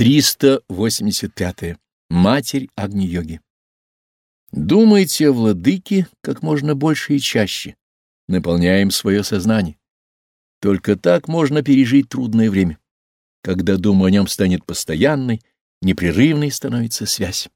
385. -е. Матерь Агни-йоги. Думайте о владыке как можно больше и чаще. Наполняем свое сознание. Только так можно пережить трудное время. Когда дум о нем станет постоянной, непрерывной становится связь.